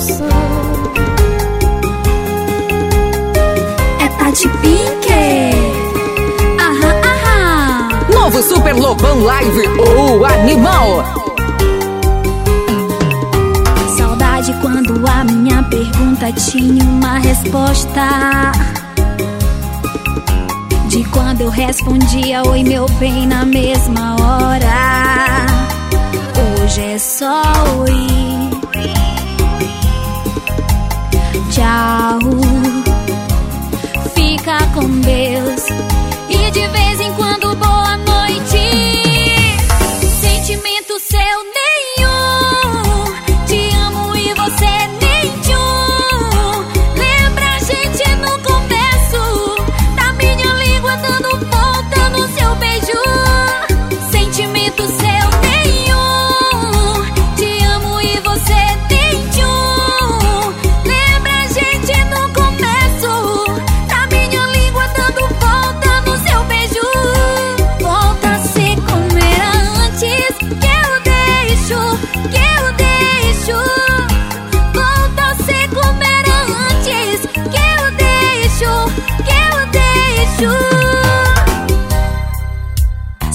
emoção. É Tati Pink. Aham, aham. Novo Super Lobão Live, o animal. Saudade quando a minha pergunta tinha uma resposta. De quando eu respondia oi meu bem na mesma hora. Hoje é só oi. Tchau. Fica com Deus. E de vez em quando boa noite. Sentimento seu nenhum.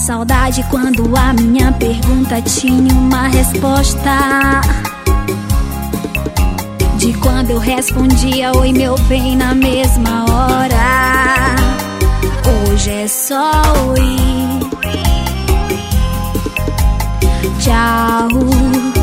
Saudade quando a minha pergunta tinha uma resposta. De quando eu respondia oi meu bem na mesma hora. Hoje é só oi. Tchau.